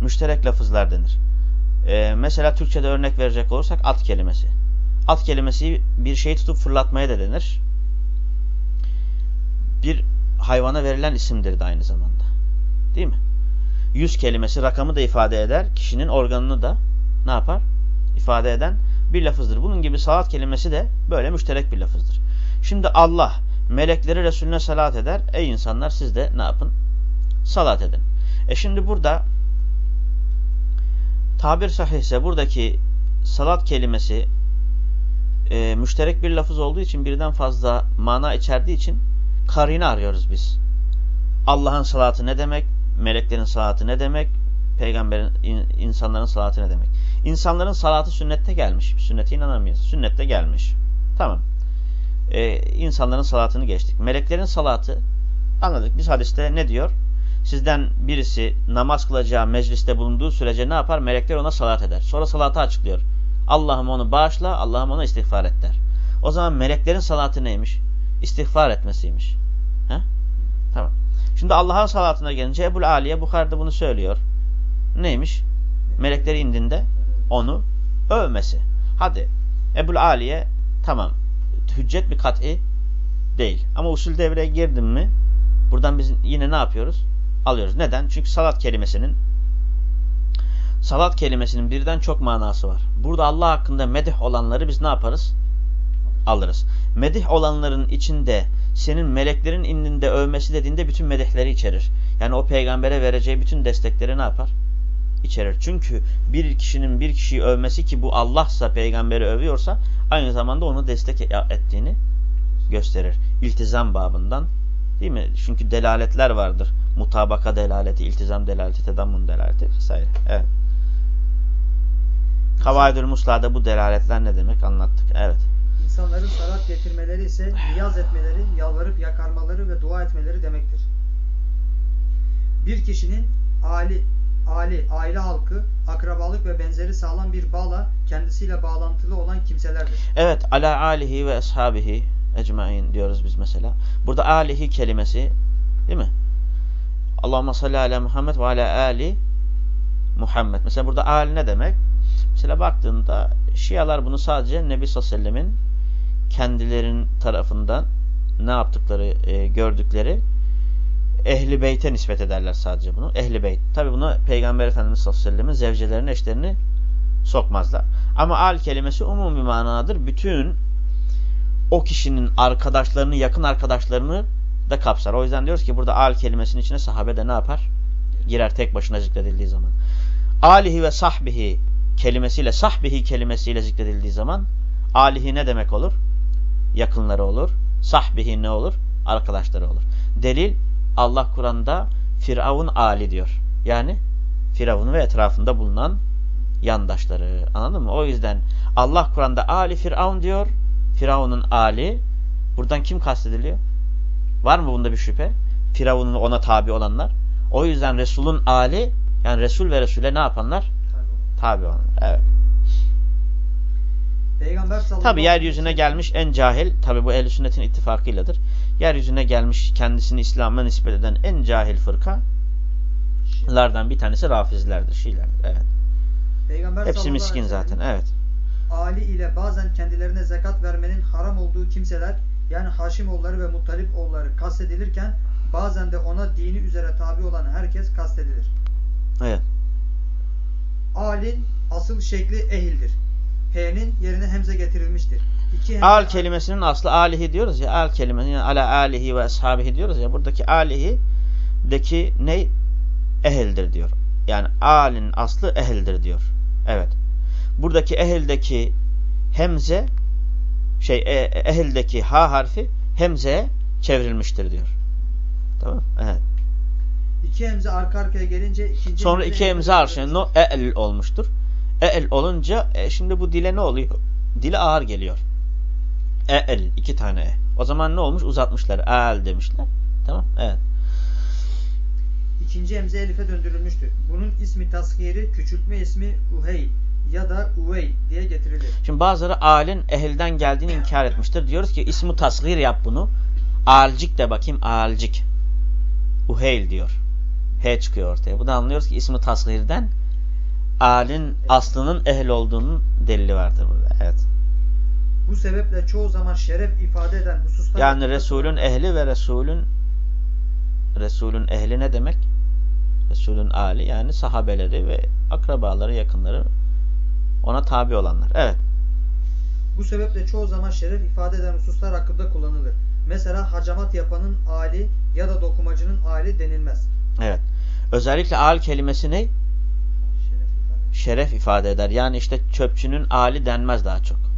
Müşterek lafızlar denir. Ee, mesela Türkçe'de örnek verecek olursak at kelimesi. At kelimesi bir şeyi tutup fırlatmaya da denir. Bir hayvana verilen isimdir de aynı zamanda. Değil mi? Yüz kelimesi rakamı da ifade eder. Kişinin organını da ne yapar? İfade eden bir lafızdır. Bunun gibi salat kelimesi de böyle müşterek bir lafızdır. Şimdi Allah melekleri Resulüne salat eder. Ey insanlar siz de ne yapın? Salat edin. E şimdi burada tabir sahihse buradaki salat kelimesi e, müşterek bir lafız olduğu için birden fazla mana içerdiği için karine arıyoruz biz. Allah'ın salatı ne demek? Meleklerin salatı ne demek? Peygamberin, in, insanların salatı ne demek? İnsanların salatı sünnette gelmiş. Sünnete inanamıyoruz. Sünnette gelmiş. Tamam. Ee, insanların salatını geçtik. Meleklerin salatı anladık. Biz hadiste ne diyor? Sizden birisi namaz kılacağı mecliste bulunduğu sürece ne yapar? Melekler ona salat eder. Sonra salatı açıklıyor. Allah'ım onu bağışla, Allah'ım ona istiğfar et der. O zaman meleklerin salatı neymiş? İstiğfar etmesiymiş. He? Tamam. Şimdi Allah'ın salatına gelince Ebul Aliye Bukhari'de bunu söylüyor. Neymiş? Melekleri indinde onu övmesi. Hadi Ebul Aliye tamam hüccet bir kat'i değil. Ama usul devreye girdim mi buradan biz yine ne yapıyoruz? Alıyoruz. Neden? Çünkü salat kelimesinin salat kelimesinin birden çok manası var. Burada Allah hakkında medih olanları biz ne yaparız? Alırız. Medih olanların içinde senin meleklerin indinde övmesi dediğinde bütün medihleri içerir. Yani o peygambere vereceği bütün destekleri ne yapar? İçerir. Çünkü bir kişinin bir kişiyi övmesi ki bu Allah'sa peygamberi övüyorsa aynı zamanda onu destek ettiğini gösterir. İltizam babından değil mi? Çünkü delaletler vardır. Mutabaka delaleti, iltizam delaleti, tedammun delaleti vesaire. Evet. Kavaidül Musla'da bu delaletler ne demek anlattık. Evet. İnsanların salat getirmeleri ise niyaz etmeleri, yalvarıp yakarmaları ve dua etmeleri demektir. Bir kişinin ali, ali, aile halkı, akrabalık ve benzeri sağlam bir bağla kendisiyle bağlantılı olan kimselerdir. Evet, ala alihi ve ashabihi ecmain diyoruz biz mesela. Burada alihi kelimesi değil mi? Allahümme salli ala Muhammed ve ala ali Muhammed. Mesela burada ali ne demek? Mesela baktığında Şialar bunu sadece Nebi sallallahu aleyhi ve sellemin kendilerin tarafından ne yaptıkları, e, gördükleri ehli beyte nispet ederler sadece bunu. Ehli beyt. Tabi bunu Peygamber Efendimiz sallallahu aleyhi ve sellemin zevcelerini, eşlerini sokmazlar. Ama al kelimesi umum bir manadır. Bütün o kişinin arkadaşlarını, yakın arkadaşlarını da kapsar. O yüzden diyoruz ki burada al kelimesinin içine sahabe de ne yapar? Girer tek başına zikredildiği zaman. Alihi ve sahbihi kelimesiyle, sahbihi kelimesiyle zikredildiği zaman alihi ne demek olur? Yakınları olur. Sahbihi ne olur? Arkadaşları olur. Delil Allah Kur'an'da Firavun ali diyor. Yani Firavun ve etrafında bulunan yandaşları. Anladın mı? O yüzden Allah Kur'an'da Ali Firavun diyor. Firavun'un Ali. Buradan kim kastediliyor? Var mı bunda bir şüphe? Firavun'un ona tabi olanlar. O yüzden Resul'ün Ali yani Resul ve Resul'e ne yapanlar? Tabi olanlar. Evet. Peygamber Tabi yeryüzüne gelmiş en cahil, tabi bu ehl sünnetin ittifakıyladır. Yeryüzüne gelmiş kendisini İslam'a nispet eden en cahil fırkalardan bir tanesi Rafizlerdir, Şiilerdir. Evet. Peygamber Hepsi miskin zaten. Evet. Ali ile bazen kendilerine zekat vermenin haram olduğu kimseler yani Haşimoğulları ve Muttalipoğulları kastedilirken bazen de ona dini üzere tabi olan herkes kastedilir. Evet. Alin asıl şekli ehildir. H'nin yerine hemze getirilmiştir. Al kelimesinin aslı alihi diyoruz ya. Al kelimesinin yani ala alihi ve ashabihi diyoruz ya. Buradaki alihi deki ne? Ehildir diyor. Yani alin aslı ehildir diyor. Evet. Buradaki ehildeki hemze şey e, ehildeki ha harfi hemzeye çevrilmiştir diyor. Tamam? Evet. İki hemze arka arkaya gelince ikinci Sonra iki hemze arşı getirilmiştir. no el olmuştur. El olunca e, şimdi bu dile ne oluyor? Dile ağır geliyor. El iki tane e. O zaman ne olmuş? Uzatmışlar. El demişler. Tamam? Evet. İkinci hemze elife döndürülmüştür. Bunun ismi tasgiri, küçültme ismi uhey ya da uvey diye getirilir. Şimdi bazıları alin ehilden geldiğini inkar etmiştir. Diyoruz ki ismi tasgir yap bunu. Alcik de bakayım alcik. Uheyl diyor. H çıkıyor ortaya. Bu da anlıyoruz ki ismi tasgirden alin aslının ehl olduğunun delili vardır burada. Evet. Bu sebeple çoğu zaman şeref ifade eden hususlar Yani Resulün ehli ve Resulün Resulün ehli ne demek? Resulün ali yani sahabeleri ve akrabaları, yakınları ona tabi olanlar. Evet. Bu sebeple çoğu zaman şeref ifade eden hususlar hakkında kullanılır. Mesela hacamat yapanın ali ya da dokumacının ali denilmez. Evet. Özellikle al kelimesi ne? Şeref ifade. Şeref ifade eder. Yani işte çöpçünün ali denmez daha çok.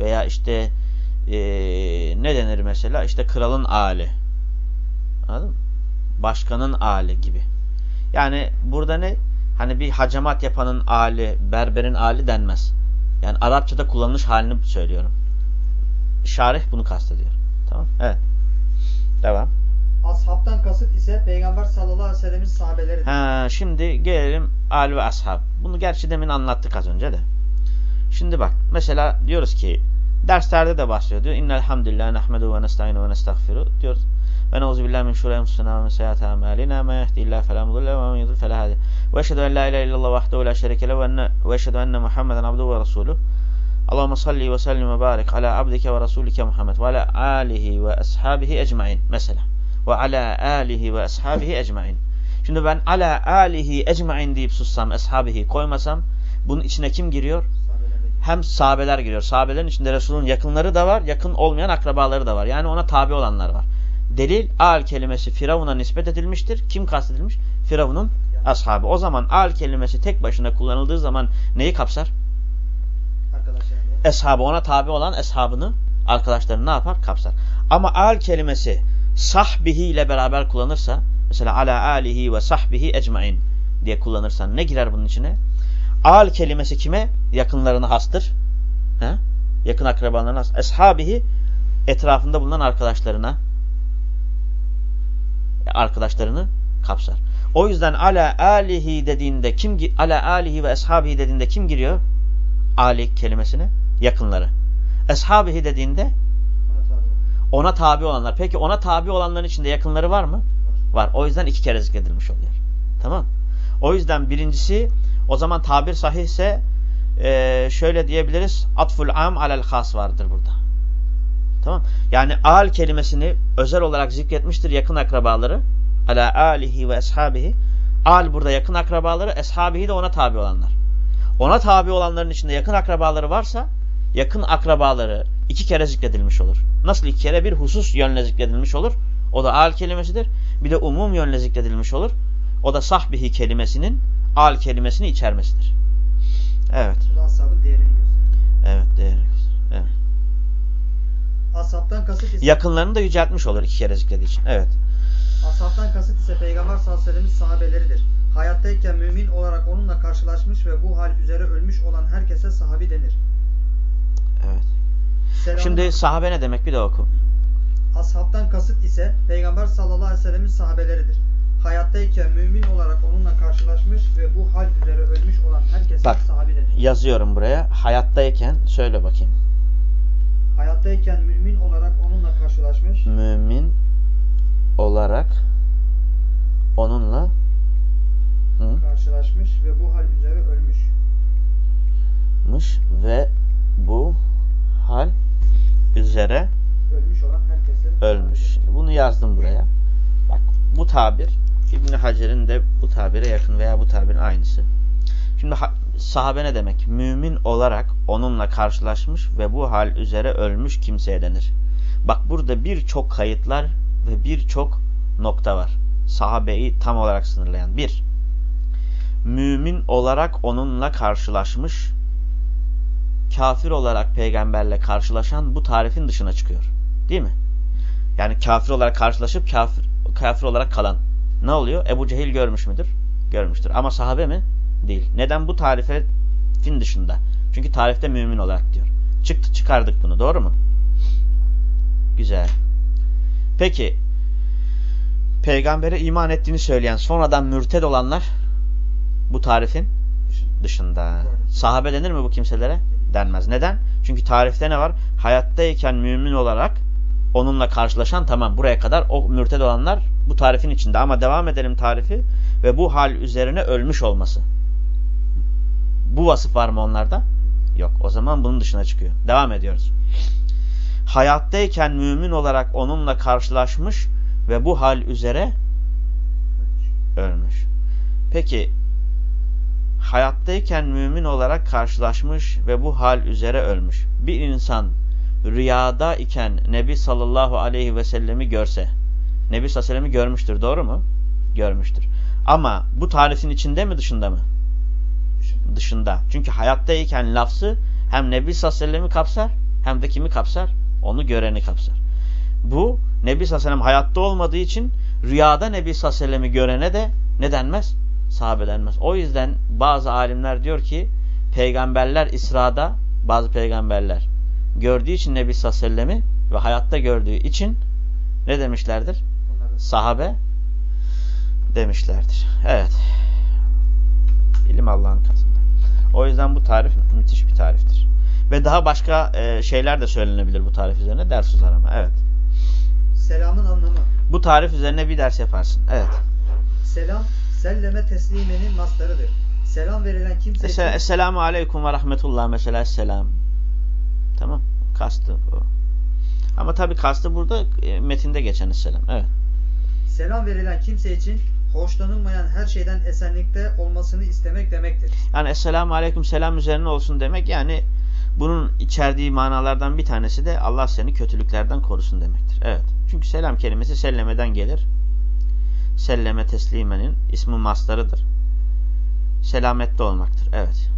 Veya işte eee, ne denir mesela? İşte kralın ali. Anladın mı? Başkanın ali gibi. Yani burada ne? Hani bir hacamat yapanın ali, berberin ali denmez. Yani Arapçada kullanılış halini söylüyorum. Şarih bunu kastediyor. Tamam? Evet. Devam. Ashabtan kasıt ise Peygamber sallallahu aleyhi ve sellemin sahabeleridir. Ha, şimdi gelelim al ve ashab. Bunu gerçi demin anlattık az önce de. Şimdi bak mesela diyoruz ki derslerde de bahsediyor diyor. İnnel hamdülillah nehmedu ve nesta'inu ve nestağfiru diyoruz. Ve neuzu billahi min şururi enfusina ve min sayyiati amalina. Men yehdihillahu fela mudille ve men yudlil fela hadi. Ve eşhedü en la ilahe illallah vahdehu la şerike lehu ve eşhedü enne Muhammeden abduhu ve resuluh. Allahumme salli ve sellim ve barik ala abdike ve rasulike Muhammed ve ala alihi ve ashabihi ecmaîn. Mesela ve ala alihi ve ashabihi ecmaîn. Şimdi ben ala alihi ecmaîn deyip sussam, ashabihi koymasam bunun içine kim giriyor? Hem sahabeler giriyor. Sahabelerin içinde Resul'ün yakınları da var, yakın olmayan akrabaları da var. Yani ona tabi olanlar var. Delil al kelimesi Firavun'a nispet edilmiştir. Kim kastedilmiş? Firavun'un ashabı. O zaman al kelimesi tek başına kullanıldığı zaman neyi kapsar? Eshabı ona tabi olan eshabını, arkadaşlarını ne yapar? Kapsar. Ama al kelimesi sahbihi ile beraber kullanırsa, mesela ala alihi ve sahbihi ecmain diye kullanırsan ne girer bunun içine? Al kelimesi kime? Yakınlarına hastır. He? Yakın akrabalarına has. Eshabihi etrafında bulunan arkadaşlarına arkadaşlarını kapsar. O yüzden ala alihi dediğinde kim ala alihi ve eshabihi dediğinde kim giriyor? Ali kelimesine yakınları. Eshabihi dediğinde Ona tabi olanlar. Peki ona tabi olanların içinde yakınları var mı? Var. O yüzden iki kere zikredilmiş oluyor. Tamam. O yüzden birincisi o zaman tabir sahihse e, şöyle diyebiliriz. Atful am alel has vardır burada. Tamam. Yani al kelimesini özel olarak zikretmiştir yakın akrabaları. Ala alihi ve eshabihi. Al burada yakın akrabaları, eshabihi de ona tabi olanlar. Ona tabi olanların içinde yakın akrabaları varsa yakın akrabaları iki kere zikredilmiş olur. Nasıl iki kere? Bir husus yönle zikredilmiş olur. O da al kelimesidir. Bir de umum yönle zikredilmiş olur. O da sahbihi kelimesinin al kelimesini içermesidir. Evet. Bu da ashabın değerini gösteriyor. Evet değerli gösterir. Evet. Ashabtan kasıt ise Yakınlarını da yüceltmiş olur iki kere zikrediği için. Evet. Ashabtan kasıt ise Peygamber sallallahu aleyhi ve sellemin sahabeleridir. Hayattayken mümin olarak onunla karşılaşmış ve bu hal üzere ölmüş olan herkese sahabi denir. Evet. Selamın Şimdi sahabe ne demek bir de oku. Ashabtan kasıt ise Peygamber sallallahu aleyhi ve sellemin sahabeleridir. Hayattayken mümin olarak onunla karşılaşmış ve bu hal üzere ölmüş olan herkese Bak. sahabi denir. Yazıyorum buraya. Hayattayken söyle bakayım. Hayattayken mümin olarak onunla karşılaşmış Mümin olarak onunla hı, karşılaşmış ve bu hal üzere ölmüş. mış ve bu hal üzere Ölmüş olan herkese ölmüş. Şimdi bunu yazdım buraya. Bak bu tabir İbn Hacer'in de bu tabire yakın veya bu tabirin aynısı. Şimdi sahabe ne demek? Mümin olarak onunla karşılaşmış ve bu hal üzere ölmüş kimseye denir. Bak burada birçok kayıtlar ve birçok nokta var. Sahabeyi tam olarak sınırlayan. Bir, mümin olarak onunla karşılaşmış, kafir olarak peygamberle karşılaşan bu tarifin dışına çıkıyor. Değil mi? Yani kafir olarak karşılaşıp kafir, kafir olarak kalan. Ne oluyor? Ebu Cehil görmüş müdür? Görmüştür. Ama sahabe mi? Değil. Neden? Bu tarifin dışında. Çünkü tarifte mümin olarak diyor. Çıktı çıkardık bunu. Doğru mu? Güzel. Peki peygambere iman ettiğini söyleyen sonradan mürted olanlar bu tarifin Dışında. Sahabe denir mi bu kimselere? Denmez. Neden? Çünkü tarifte ne var? Hayattayken mümin olarak onunla karşılaşan tamam buraya kadar o mürted olanlar bu tarifin içinde. Ama devam edelim tarifi ve bu hal üzerine ölmüş olması. Bu vasıf var mı onlarda? Yok. O zaman bunun dışına çıkıyor. Devam ediyoruz. Hayattayken mümin olarak onunla karşılaşmış ve bu hal üzere ölmüş. Peki hayattayken mümin olarak karşılaşmış ve bu hal üzere ölmüş. Bir insan rüyada iken Nebi sallallahu aleyhi ve sellemi görse, Nebi sallallahu aleyhi ve sellemi görmüştür doğru mu? Görmüştür. Ama bu tarifin içinde mi dışında mı? Dışında. Çünkü hayattayken lafzı hem Nebi sellemi kapsar hem de kimi kapsar? Onu göreni kapsar. Bu Nebi sellem hayatta olmadığı için rüyada Nebi sellemi görene de ne denmez? Sahabe denmez. O yüzden bazı alimler diyor ki peygamberler İsra'da bazı peygamberler gördüğü için Nebi aleyhi ve hayatta gördüğü için ne demişlerdir? Sahabe demişlerdir. Evet. İlim Allah'ın katında. O yüzden bu tarif müthiş bir tariftir. Ve daha başka e, şeyler de söylenebilir bu tarif üzerine. Ders uzar ama. Evet. Selamın anlamı. Bu tarif üzerine bir ders yaparsın. Evet. Selam, selleme teslimenin mastarıdır. Selam verilen kimse Mesela için Esselamu Aleyküm ve Rahmetullah mesela selam. Tamam. Kastı o. Ama tabi kastı burada e, metinde geçen selam. Evet. selam verilen kimse için hoşlanılmayan her şeyden esenlikte olmasını istemek demektir. Yani Esselamu Aleyküm selam üzerine olsun demek yani bunun içerdiği manalardan bir tanesi de Allah seni kötülüklerden korusun demektir. Evet. Çünkü selam kelimesi sellemeden gelir. Selleme teslimenin ismi mastarıdır. Selamette olmaktır. Evet.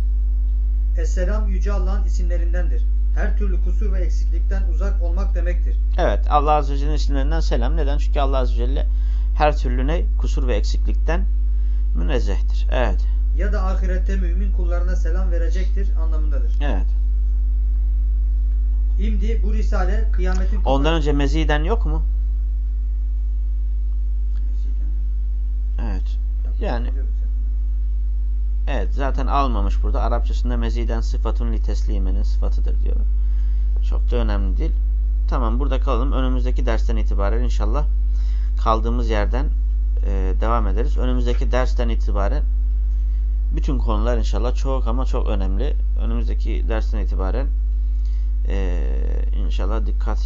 Esselam Yüce Allah'ın isimlerindendir. Her türlü kusur ve eksiklikten uzak olmak demektir. Evet. Allah Azze ve Celle'nin isimlerinden selam. Neden? Çünkü Allah Azze ve Celle her türlü ne? Kusur ve eksiklikten münezzehtir. Evet. Ya da ahirette mümin kullarına selam verecektir anlamındadır. Evet. İmdi bu risale kıyametin Ondan önce meziden yok mu? Evet. Yani Evet zaten almamış burada. Arapçasında meziden sıfatun li teslimenin sıfatıdır diyor. Çok da önemli değil. Tamam burada kalalım. Önümüzdeki dersten itibaren inşallah kaldığımız yerden e, devam ederiz. Önümüzdeki dersten itibaren bütün konular inşallah çok ama çok önemli. Önümüzdeki dersten itibaren e, inşallah dikkat